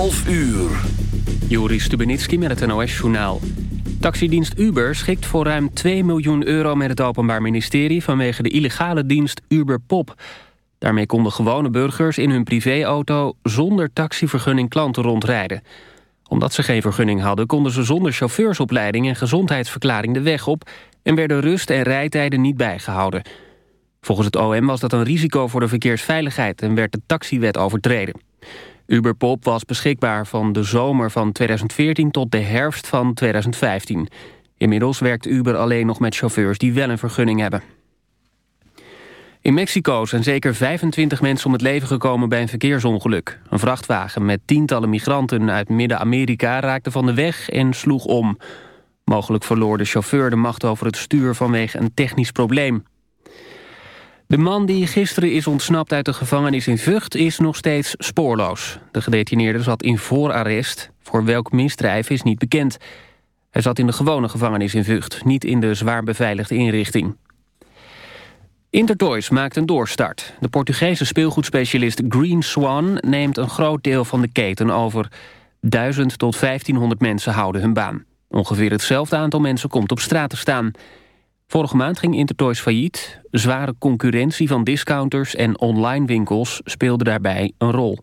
11 uur. Joris Stubenitski met het NOS-journaal. Taxidienst Uber schikt voor ruim 2 miljoen euro met het Openbaar Ministerie... vanwege de illegale dienst Uber Pop. Daarmee konden gewone burgers in hun privéauto... zonder taxivergunning klanten rondrijden. Omdat ze geen vergunning hadden... konden ze zonder chauffeursopleiding en gezondheidsverklaring de weg op... en werden rust- en rijtijden niet bijgehouden. Volgens het OM was dat een risico voor de verkeersveiligheid... en werd de taxiwet overtreden. Uberpop was beschikbaar van de zomer van 2014 tot de herfst van 2015. Inmiddels werkt Uber alleen nog met chauffeurs die wel een vergunning hebben. In Mexico zijn zeker 25 mensen om het leven gekomen bij een verkeersongeluk. Een vrachtwagen met tientallen migranten uit Midden-Amerika raakte van de weg en sloeg om. Mogelijk verloor de chauffeur de macht over het stuur vanwege een technisch probleem. De man die gisteren is ontsnapt uit de gevangenis in Vught is nog steeds spoorloos. De gedetineerde zat in voorarrest. Voor welk misdrijf is niet bekend. Hij zat in de gewone gevangenis in Vught, niet in de zwaar beveiligde inrichting. Intertoys maakt een doorstart. De Portugese speelgoedspecialist Green Swan neemt een groot deel van de keten over. 1000 tot 1500 mensen houden hun baan. Ongeveer hetzelfde aantal mensen komt op straat te staan. Vorige maand ging Intertoys failliet. Zware concurrentie van discounters en online winkels speelde daarbij een rol.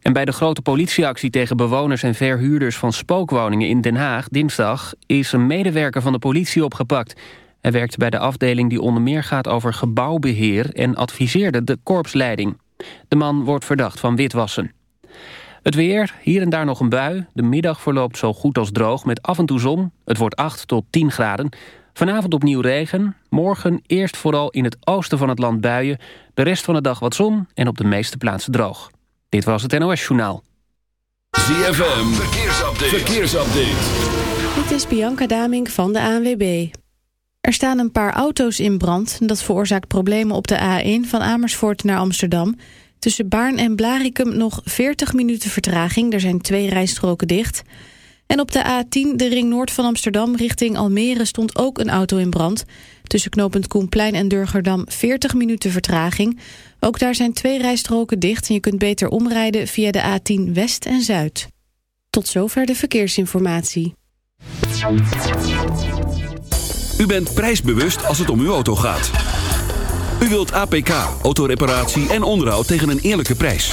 En bij de grote politieactie tegen bewoners en verhuurders van spookwoningen in Den Haag dinsdag is een medewerker van de politie opgepakt. Hij werkt bij de afdeling die onder meer gaat over gebouwbeheer en adviseerde de korpsleiding. De man wordt verdacht van witwassen. Het weer, hier en daar nog een bui. De middag verloopt zo goed als droog met af en toe zon. Het wordt 8 tot 10 graden. Vanavond opnieuw regen. Morgen eerst vooral in het oosten van het land buien. De rest van de dag wat zon en op de meeste plaatsen droog. Dit was het NOS Journaal. ZFM, verkeersupdate. verkeersupdate. Dit is Bianca Daming van de ANWB. Er staan een paar auto's in brand. Dat veroorzaakt problemen op de A1 van Amersfoort naar Amsterdam. Tussen Baarn en Blarikum nog 40 minuten vertraging. Er zijn twee rijstroken dicht... En op de A10, de ring noord van Amsterdam, richting Almere... stond ook een auto in brand. Tussen knooppunt Koenplein en Durgerdam 40 minuten vertraging. Ook daar zijn twee rijstroken dicht... en je kunt beter omrijden via de A10 West en Zuid. Tot zover de verkeersinformatie. U bent prijsbewust als het om uw auto gaat. U wilt APK, autoreparatie en onderhoud tegen een eerlijke prijs.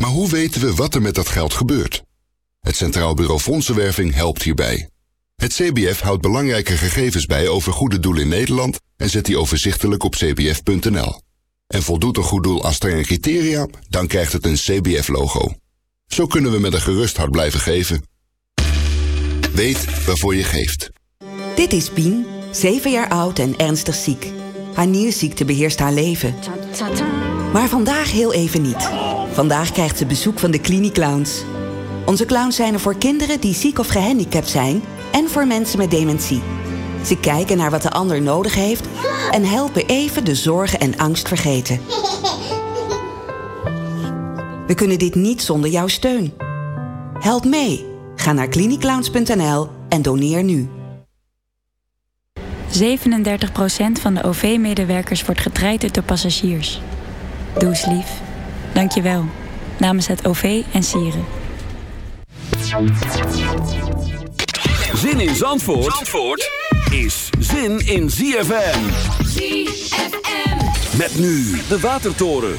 Maar hoe weten we wat er met dat geld gebeurt? Het Centraal Bureau Fondsenwerving helpt hierbij. Het CBF houdt belangrijke gegevens bij over goede doelen in Nederland en zet die overzichtelijk op cbf.nl. En voldoet een goed doel aan strenge criteria, dan krijgt het een CBF-logo. Zo kunnen we met een gerust hart blijven geven. Weet waarvoor je geeft. Dit is Pien, 7 jaar oud en ernstig ziek. Haar nierziekte beheerst haar leven. Maar vandaag heel even niet. Vandaag krijgt ze bezoek van de Cliniclowns. Onze clowns zijn er voor kinderen die ziek of gehandicapt zijn... en voor mensen met dementie. Ze kijken naar wat de ander nodig heeft... en helpen even de zorgen en angst vergeten. We kunnen dit niet zonder jouw steun. Help mee. Ga naar cliniclowns.nl en doneer nu. 37% van de OV-medewerkers wordt getraind door passagiers. Doe eens lief. Dank je wel. Namens het OV en Sieren. Zin in Zandvoort, Zandvoort is zin in ZFM. ZFM. Met nu de Watertoren.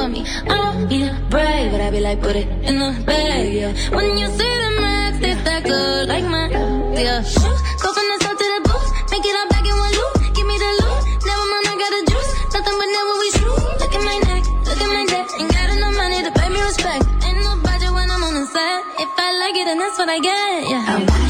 for me. I don't need a brag, but I be like, put it in the bag, yeah. When you see the max, they stack up like my, yeah. Shoes, go from the south to the booth. Make it all back in one loop. Give me the loot. Never mind, I got a juice. Nothing but never we shoot. Look at my neck, look at my neck. Ain't got enough money to pay me respect. Ain't no budget when I'm on the set. If I like it, then that's what I get, yeah.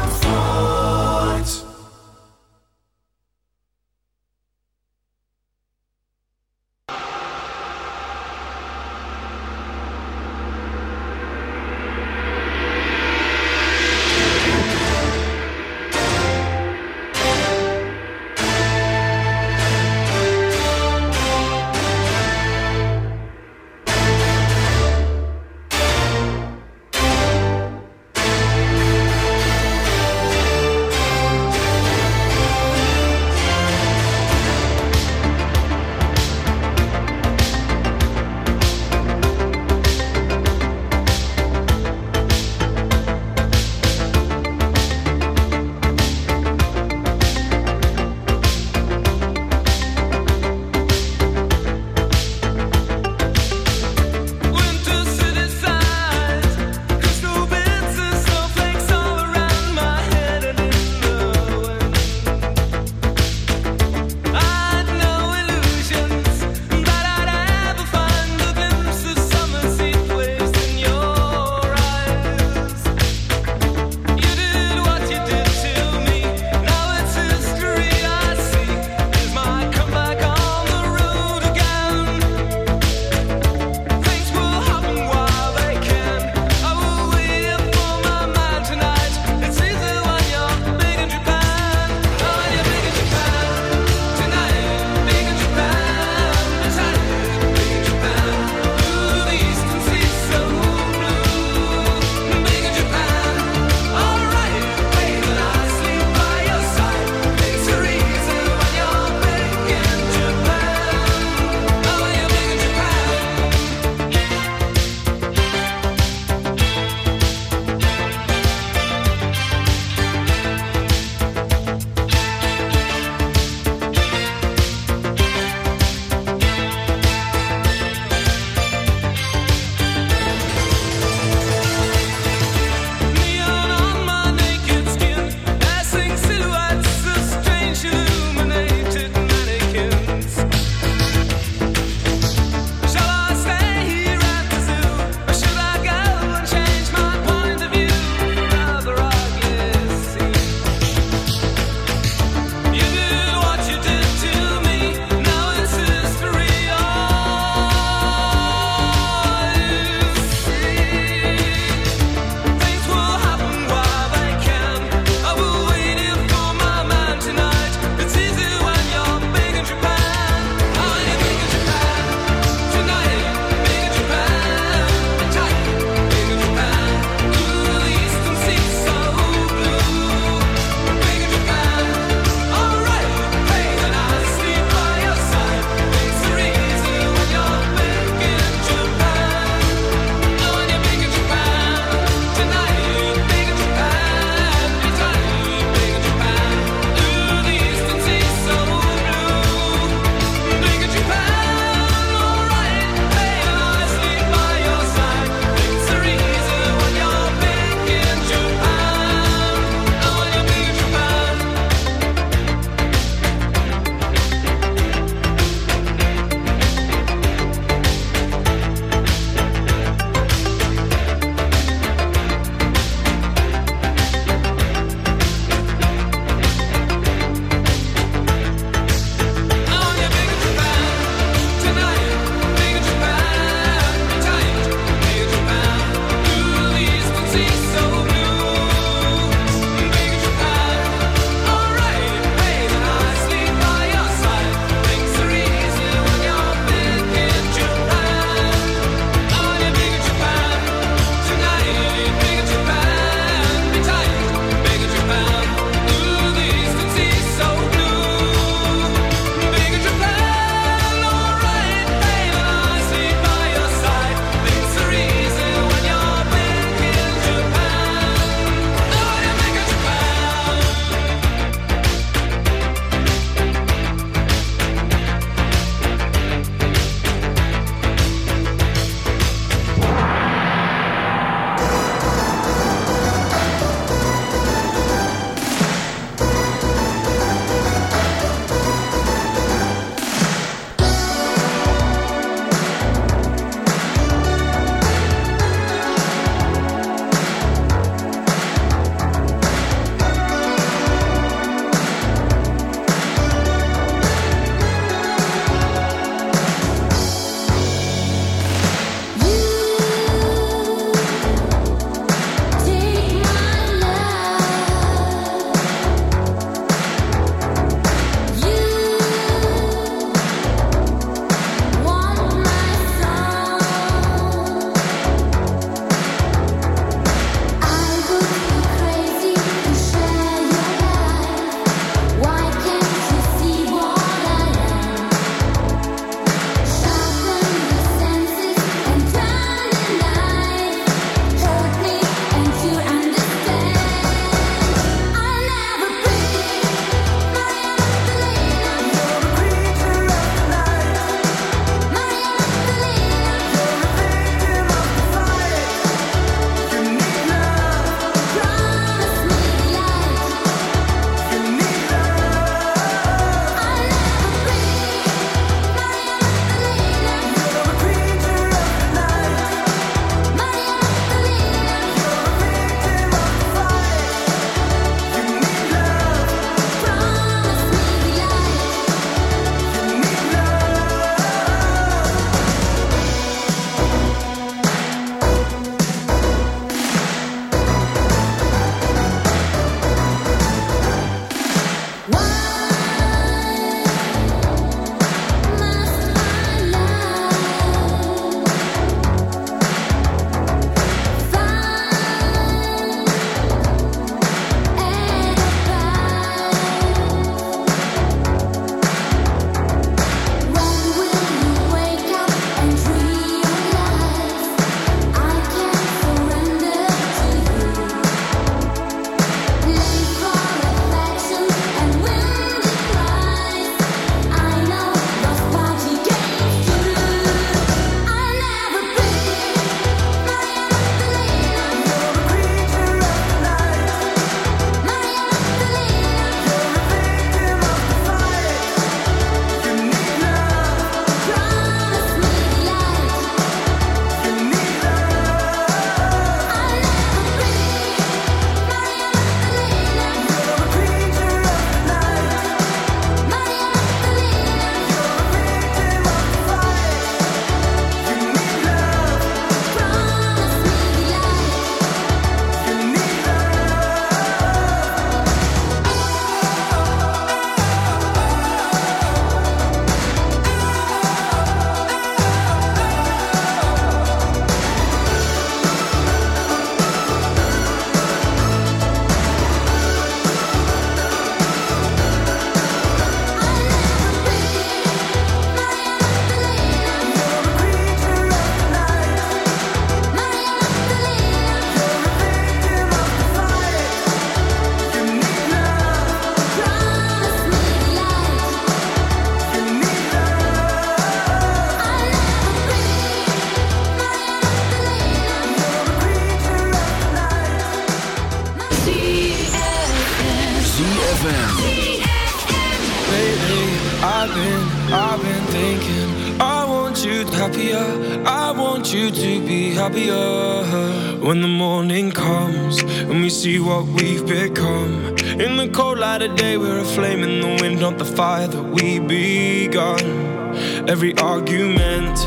Every argument,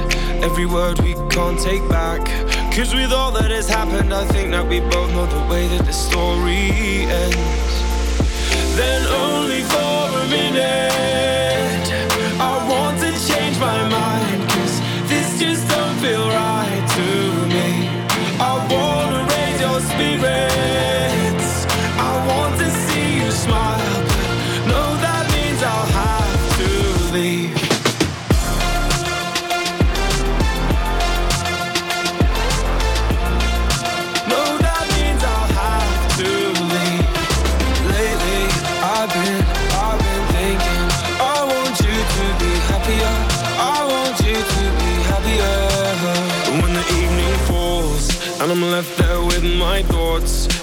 every word we can't take back. Cause with all that has happened, I think that we both know the way that the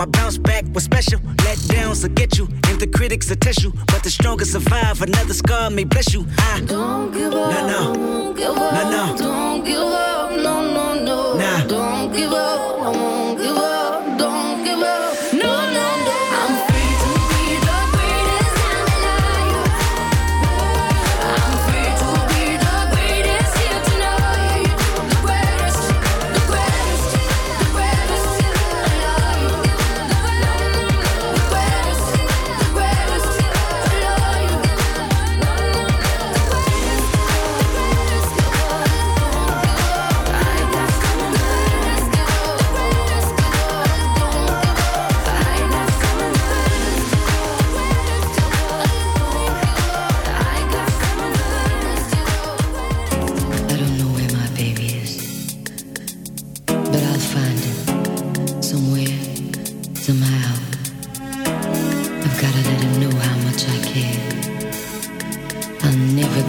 My bounce back was special. Let downs will get you, and the critics will test you. But the strongest survive. Another scar may bless you. I don't give up. No, no. Give up. No, no.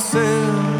myself.